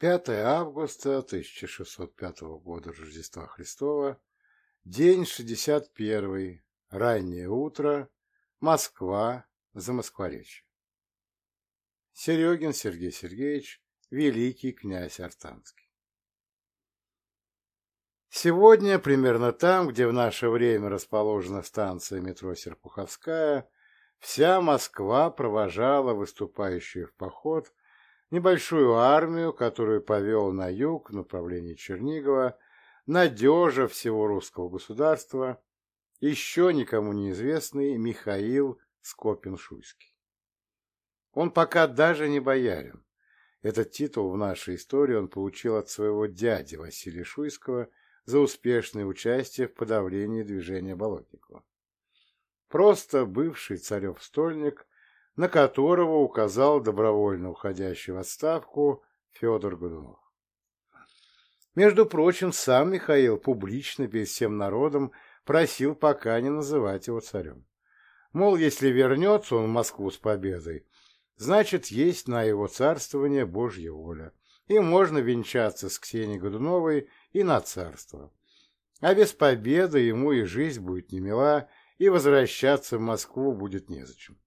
5 августа 1605 года Рождества Христова, день 61, раннее утро, Москва, Замоскворечье. Серегин Сергей Сергеевич, великий князь Артанский. Сегодня, примерно там, где в наше время расположена станция метро Серпуховская, вся Москва провожала выступающую в поход небольшую армию, которую повел на юг в направлении Чернигова, надежа всего русского государства, еще никому неизвестный Михаил Скопин-Шуйский. Он пока даже не боярин. Этот титул в нашей истории он получил от своего дяди Василия Шуйского за успешное участие в подавлении движения Болотникова. Просто бывший царев-стольник, на которого указал добровольно уходящий в отставку Федор Годунов. Между прочим, сам Михаил публично перед всем народом просил пока не называть его царем. Мол, если вернется он в Москву с победой, значит, есть на его царствование Божья воля, и можно венчаться с Ксенией Годуновой и на царство. А без победы ему и жизнь будет немила, и возвращаться в Москву будет незачем.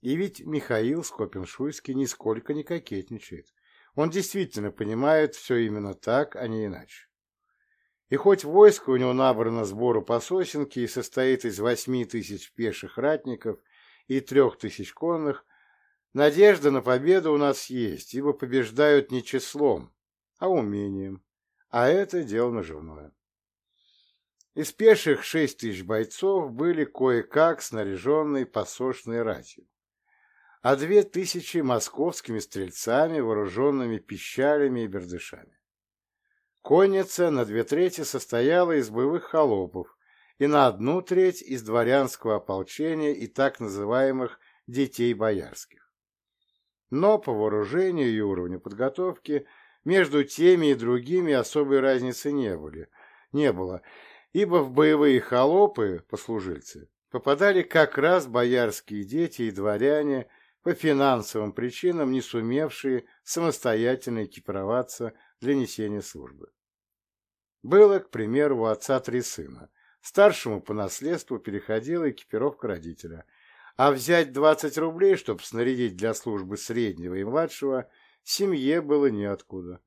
И ведь Михаил Скопин-Шуйский нисколько не кокетничает. Он действительно понимает все именно так, а не иначе. И хоть войско у него набрано сбору по сосенке и состоит из восьми тысяч пеших ратников и трех тысяч конных, надежда на победу у нас есть, ибо побеждают не числом, а умением, а это дело наживное. Из пеших шесть тысяч бойцов были кое-как снаряженные посошной ратью а две тысячи московскими стрельцами, вооруженными пищалями и бердышами. Конница на две трети состояла из боевых холопов и на одну треть из дворянского ополчения и так называемых «детей боярских». Но по вооружению и уровню подготовки между теми и другими особой разницы не, были, не было, ибо в боевые холопы, послужильцы, попадали как раз боярские дети и дворяне – по финансовым причинам не сумевшие самостоятельно экипироваться для несения службы. Было, к примеру, у отца три сына. Старшему по наследству переходила экипировка родителя, а взять 20 рублей, чтобы снарядить для службы среднего и младшего, семье было неоткуда.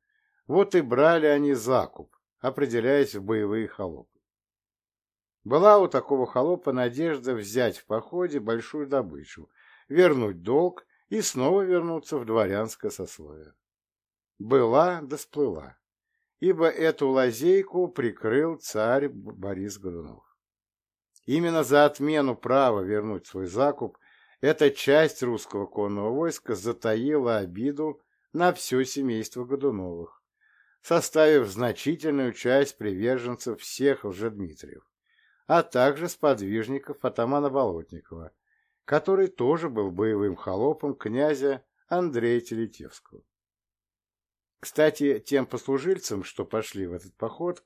Вот и брали они закуп, определяясь в боевые холопы. Была у такого холопа надежда взять в походе большую добычу – вернуть долг и снова вернуться в дворянское сословие. Была да сплыла, ибо эту лазейку прикрыл царь Борис Годунов. Именно за отмену права вернуть свой закуп эта часть русского конного войска затаила обиду на все семейство Годуновых, составив значительную часть приверженцев всех лжедмитриев, а также сподвижников атамана Болотникова, который тоже был боевым холопом князя Андрея Телетевского. Кстати, тем послужильцам, что пошли в этот поход,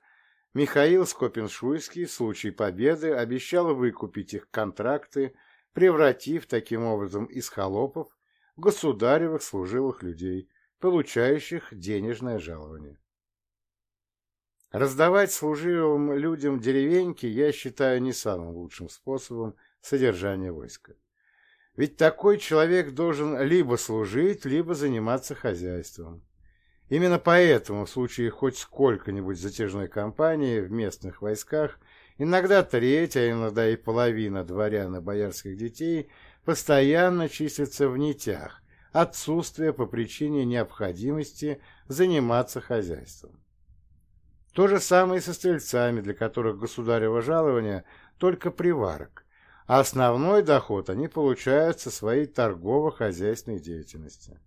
Михаил Скопин-Шуйский в случае победы обещал выкупить их контракты, превратив таким образом из холопов государевых служилых людей, получающих денежное жалование. Раздавать служивым людям деревеньки я считаю не самым лучшим способом содержания войска. Ведь такой человек должен либо служить, либо заниматься хозяйством. Именно поэтому в случае хоть сколько-нибудь затяжной кампании в местных войсках иногда треть, а иногда и половина дворян и боярских детей постоянно числятся в нитях, отсутствие по причине необходимости заниматься хозяйством. То же самое и со стрельцами, для которых государево жалование только приварок, основной доход они получают со своей торгово-хозяйственной деятельности.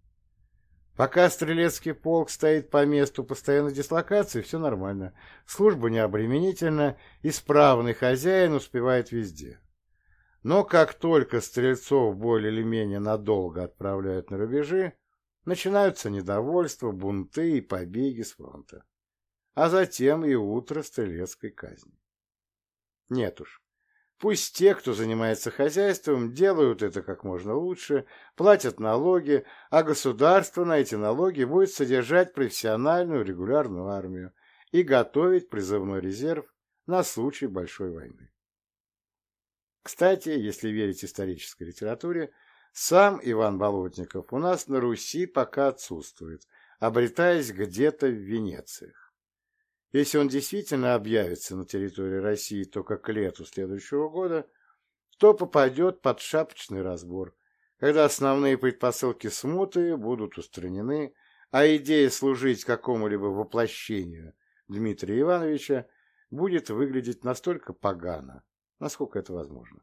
Пока стрелецкий полк стоит по месту постоянной дислокации, все нормально. Служба необременительна, исправный хозяин успевает везде. Но как только стрельцов более или менее надолго отправляют на рубежи, начинаются недовольства, бунты и побеги с фронта. А затем и утро стрелецкой казни. Нет уж, Пусть те, кто занимается хозяйством, делают это как можно лучше, платят налоги, а государство на эти налоги будет содержать профессиональную регулярную армию и готовить призывной резерв на случай большой войны. Кстати, если верить исторической литературе, сам Иван Болотников у нас на Руси пока отсутствует, обретаясь где-то в Венециях. Если он действительно объявится на территории России только к лету следующего года, то попадет под шапочный разбор, когда основные предпосылки смуты будут устранены, а идея служить какому-либо воплощению Дмитрия Ивановича будет выглядеть настолько погано, насколько это возможно.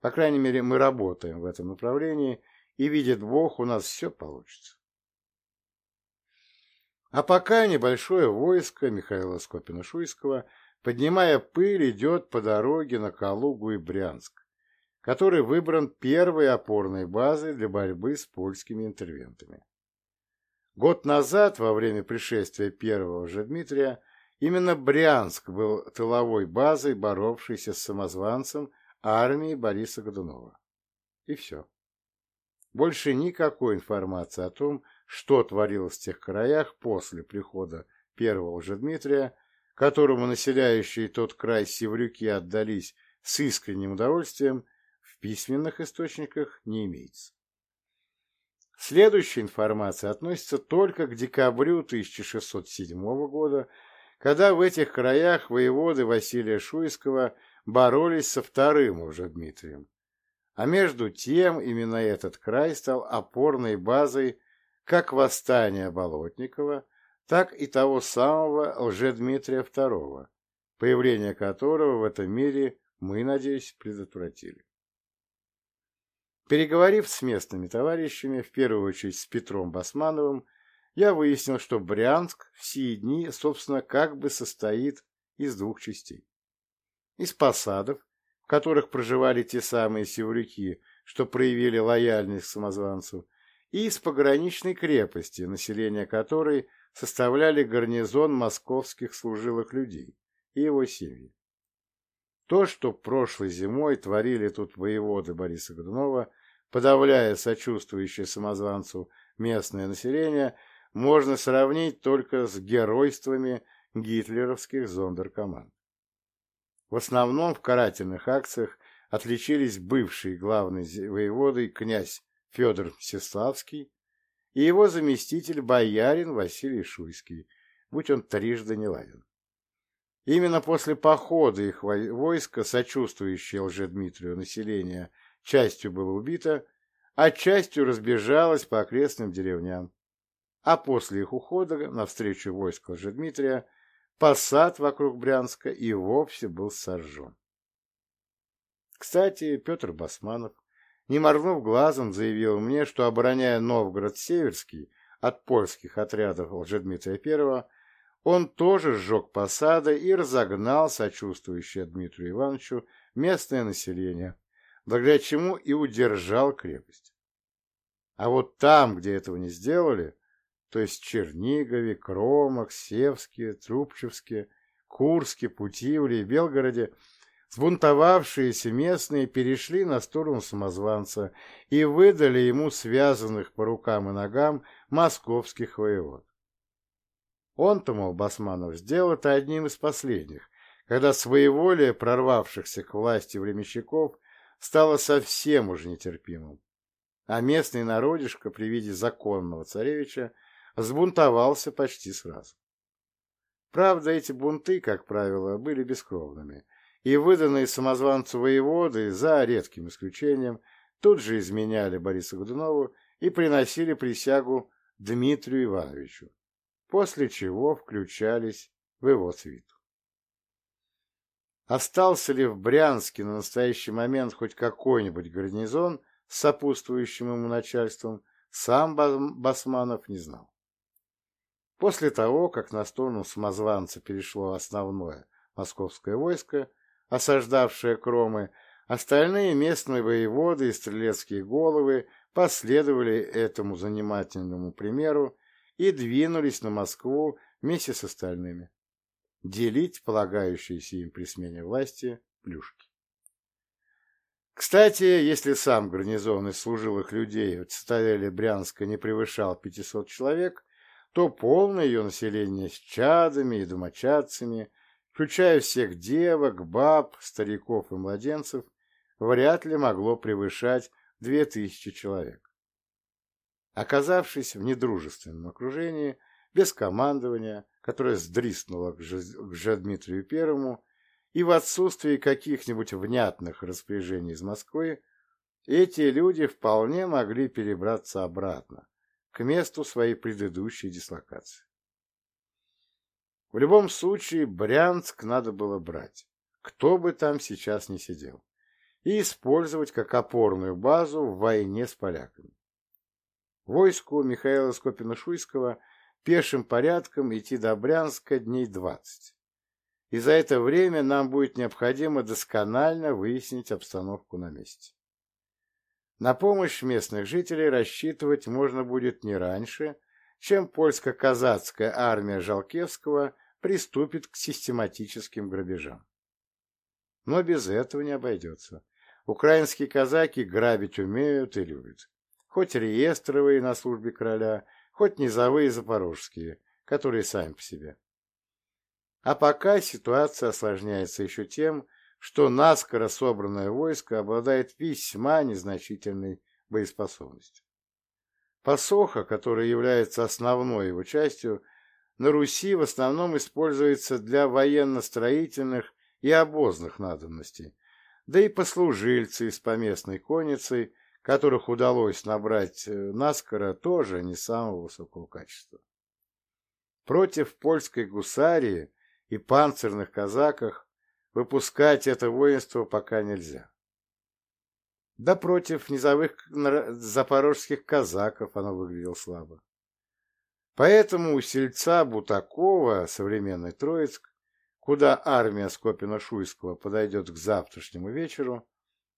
По крайней мере, мы работаем в этом направлении, и, видит Бог, у нас все получится. А пока небольшое войско Михаила Скопина-Шуйского, поднимая пыль, идет по дороге на Калугу и Брянск, который выбран первой опорной базой для борьбы с польскими интервентами. Год назад, во время пришествия первого же Дмитрия, именно Брянск был тыловой базой, боровшейся с самозванцем армии Бориса Годунова. И все. Больше никакой информации о том, что творилось в тех краях после прихода первого же Дмитрия, которому населяющие тот край севрюки отдались с искренним удовольствием, в письменных источниках не имеется. Следующая информация относится только к декабрю 1607 года, когда в этих краях воеводы Василия Шуйского боролись со вторым уже Дмитрием. А между тем именно этот край стал опорной базой как восстания Болотникова, так и того самого Лжедмитрия II, появление которого в этом мире мы, надеюсь, предотвратили. Переговорив с местными товарищами, в первую очередь с Петром Басмановым, я выяснил, что Брянск в сии дни, собственно, как бы состоит из двух частей. Из посадов, в которых проживали те самые севрюки, что проявили лояльность к самозванцу, и из пограничной крепости, население которой составляли гарнизон московских служилых людей и его семьи. То, что прошлой зимой творили тут воеводы Бориса Годунова, подавляя сочувствующее самозванцу местное население, можно сравнить только с геройствами гитлеровских зондеркоманд. В основном в карательных акциях отличились бывший главный воеводой князь Федор Всеславский и его заместитель боярин Василий Шуйский, будь он трижды не ладен. Именно после похода их войска, сочувствующее лжедмитрию население, частью было убито, а частью разбежалось по окрестным деревням. А после их ухода навстречу войску лжедмитрия посад вокруг Брянска и вовсе был сожжен. Кстати, Петр Басманов, не моргнув глазом, заявил мне, что, обороняя Новгород-Северский от польских отрядов Лжедмитрия I, он тоже сжег посады и разогнал сочувствующее Дмитрию Ивановичу местное население, благодаря чему и удержал крепость. А вот там, где этого не сделали, то есть Чернигове, Кромах, Севске, Трубчевске, Курске, Путивле и Белгороде, Сбунтовавшиеся местные перешли на сторону самозванца и выдали ему связанных по рукам и ногам московских воевод. Он-то, мол, Басманов, сделал это одним из последних, когда своеволие прорвавшихся к власти временщиков стало совсем уже нетерпимым, а местный народишко при виде законного царевича сбунтовался почти сразу. Правда, эти бунты, как правило, были бескровными – и выданные самозванцу воеводы, за редким исключением, тут же изменяли Борису Годунову и приносили присягу Дмитрию Ивановичу, после чего включались в его свиту. Остался ли в Брянске на настоящий момент хоть какой-нибудь гарнизон с сопутствующим ему начальством, сам Басманов не знал. После того, как на сторону самозванца перешло основное московское войско, осаждавшие Кромы, остальные местные воеводы и стрелецкие головы последовали этому занимательному примеру и двинулись на Москву вместе с остальными. Делить полагающиеся им при смене власти плюшки. Кстати, если сам гарнизон из служилых людей в цитадели Брянска не превышал 500 человек, то полное ее население с чадами и домочадцами, включая всех девок, баб, стариков и младенцев, вряд ли могло превышать 2000 человек. Оказавшись в недружественном окружении, без командования, которое сдристнуло к Дмитрию Первому, и в отсутствии каких-нибудь внятных распоряжений из Москвы, эти люди вполне могли перебраться обратно, к месту своей предыдущей дислокации. В любом случае, Брянск надо было брать, кто бы там сейчас ни сидел, и использовать как опорную базу в войне с поляками. Войску Михаила Скопина-Шуйского пешим порядком идти до Брянска дней двадцать и за это время нам будет необходимо досконально выяснить обстановку на месте. На помощь местных жителей рассчитывать можно будет не раньше, чем польско-казацкая армия Жалкевского приступит к систематическим грабежам. Но без этого не обойдется. Украинские казаки грабить умеют и любят. Хоть реестровые на службе короля, хоть низовые запорожские, которые сами по себе. А пока ситуация осложняется еще тем, что наскоро собранное войско обладает весьма незначительной боеспособностью. Посоха, которая является основной его частью, на Руси в основном используется для военно-строительных и обозных надобностей, да и послужильцы из поместной конницы, которых удалось набрать э, наскоро, тоже не самого высокого качества. Против польской гусарии и панцирных казаках выпускать это воинство пока нельзя. Да против низовых запорожских казаков оно выглядело слабо. Поэтому у сельца Бутакова, современный Троицк, куда армия Скопина-Шуйского подойдет к завтрашнему вечеру,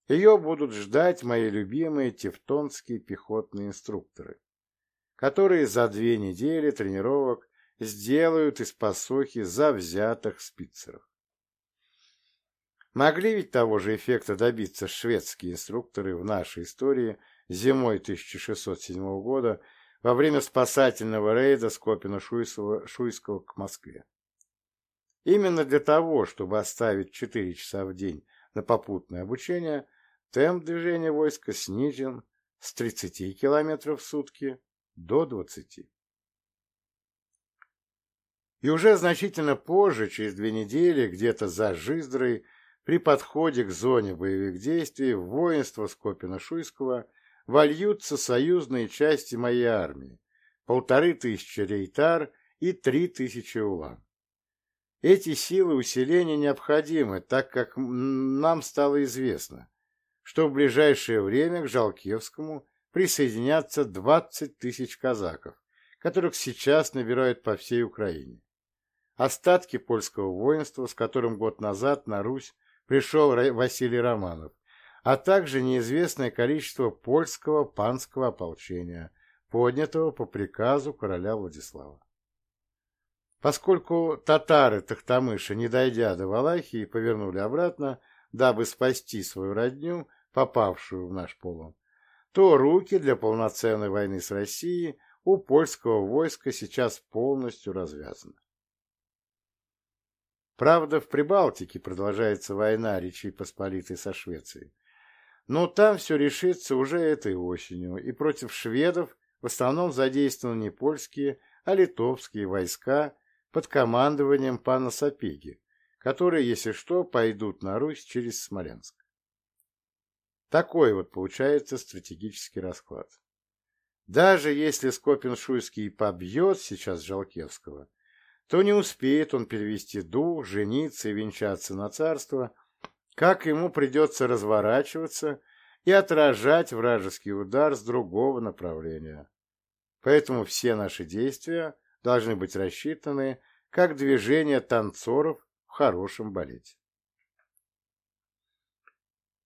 ее будут ждать мои любимые тевтонские пехотные инструкторы, которые за две недели тренировок сделают из посохи завзятых спицеров. Могли ведь того же эффекта добиться шведские инструкторы в нашей истории зимой 1607 года во время спасательного рейда Скопина-Шуйского к Москве. Именно для того, чтобы оставить 4 часа в день на попутное обучение, темп движения войска снижен с 30 км в сутки до 20. И уже значительно позже, через две недели, где-то за Жиздрой, при подходе к зоне боевых действий в воинство Скопина-Шуйского вольются союзные части моей армии, полторы тысячи рейтар и три тысячи улан. Эти силы усиления необходимы, так как нам стало известно, что в ближайшее время к Жалкевскому присоединятся 20 тысяч казаков, которых сейчас набирают по всей Украине остатки польского воинства, с которым год назад на Русь пришел Василий Романов, а также неизвестное количество польского панского ополчения, поднятого по приказу короля Владислава. Поскольку татары Тахтамыша, не дойдя до Валахии, повернули обратно, дабы спасти свою родню, попавшую в наш полон, то руки для полноценной войны с Россией у польского войска сейчас полностью развязаны. Правда, в Прибалтике продолжается война Речи Посполитой со Швецией. Но там все решится уже этой осенью, и против шведов в основном задействованы не польские, а литовские войска под командованием пана Сапеги, которые, если что, пойдут на Русь через Смоленск. Такой вот получается стратегический расклад. Даже если Скопин-Шуйский побьет сейчас Жалкевского, то не успеет он перевести дух, жениться и венчаться на царство, как ему придется разворачиваться и отражать вражеский удар с другого направления. Поэтому все наши действия должны быть рассчитаны как движение танцоров в хорошем балете.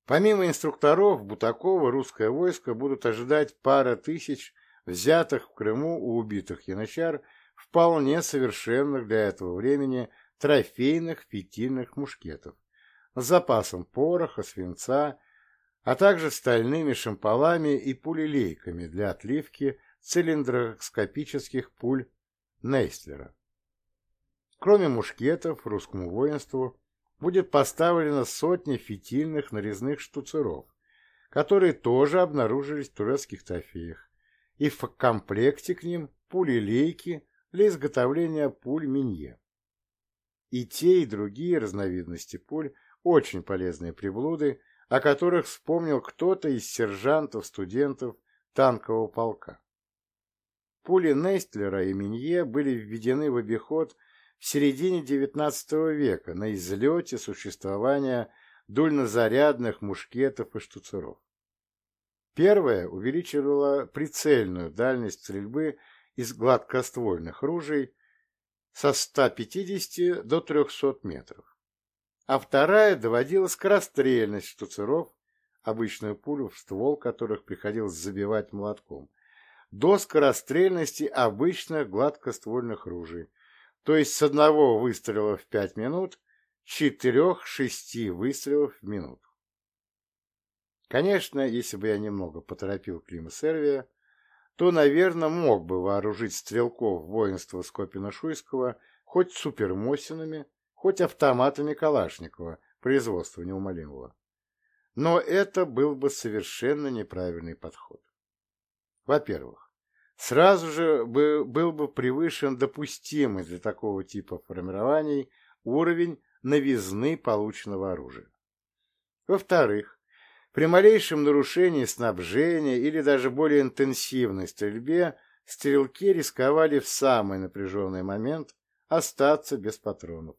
Помимо инструкторов Бутакова, русское войско будут ожидать пара тысяч взятых в Крыму у убитых янычар вполне совершенных для этого времени трофейных фитильных мушкетов с запасом пороха, свинца, а также стальными шампалами и пулелейками для отливки цилиндроскопических пуль Нейстлера. Кроме мушкетов, русскому воинству будет поставлено сотни фитильных нарезных штуцеров, которые тоже обнаружились в турецких трофеях, и в комплекте к ним пули-лейки для изготовления пуль Минье. И те, и другие разновидности пуль – очень полезные приблуды, о которых вспомнил кто-то из сержантов-студентов танкового полка. Пули Нейстлера и Минье были введены в обиход в середине XIX века на излете существования дульнозарядных мушкетов и штуцеров. Первая увеличивала прицельную дальность стрельбы из гладкоствольных ружей со 150 до 300 метров, а вторая доводила скорострельность штуцеров, обычную пулю в ствол которых приходилось забивать молотком, до скорострельности обычных гладкоствольных ружей, то есть с одного выстрела в 5 минут, 4-6 выстрелов в минуту. Конечно, если бы я немного поторопил Клима Сервия, то, наверное, мог бы вооружить стрелков воинства Скопина-Шуйского хоть супермосинами, хоть автоматами Калашникова, производства неумолимого. Но это был бы совершенно неправильный подход. Во-первых, сразу же бы, был бы превышен допустимый для такого типа формирований уровень новизны полученного оружия. Во-вторых, при малейшем нарушении снабжения или даже более интенсивной стрельбе стрелки рисковали в самый напряженный момент остаться без патронов,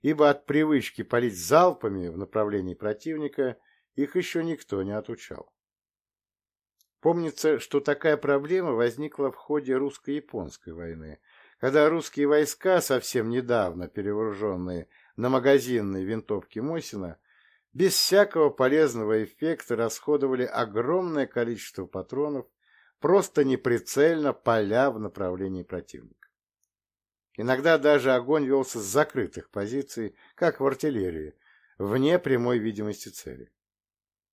ибо от привычки палить залпами в направлении противника их еще никто не отучал. Помнится, что такая проблема возникла в ходе русско-японской войны, когда русские войска, совсем недавно перевооруженные на магазинные винтовки Мосина, без всякого полезного эффекта расходовали огромное количество патронов, просто неприцельно поля в направлении противника. Иногда даже огонь велся с закрытых позиций, как в артиллерии, вне прямой видимости цели.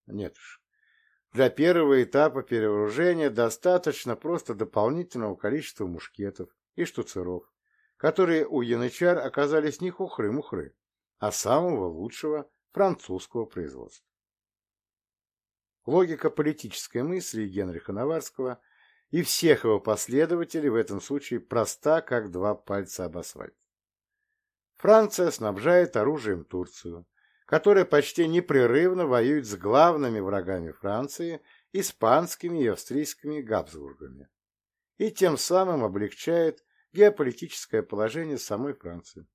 Нет уж. Для первого этапа перевооружения достаточно просто дополнительного количества мушкетов и штуцеров, которые у янычар оказались не хухры-мухры, а самого лучшего французского производства. Логика политической мысли Генриха Наварского и всех его последователей в этом случае проста, как два пальца об асфальт. Франция снабжает оружием Турцию, которая почти непрерывно воюет с главными врагами Франции, испанскими и австрийскими Габсбургами, и тем самым облегчает геополитическое положение самой Франции.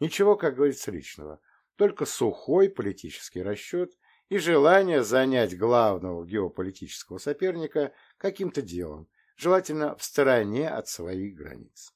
Ничего, как говорится, личного – только сухой политический расчет и желание занять главного геополитического соперника каким-то делом, желательно в стороне от своих границ.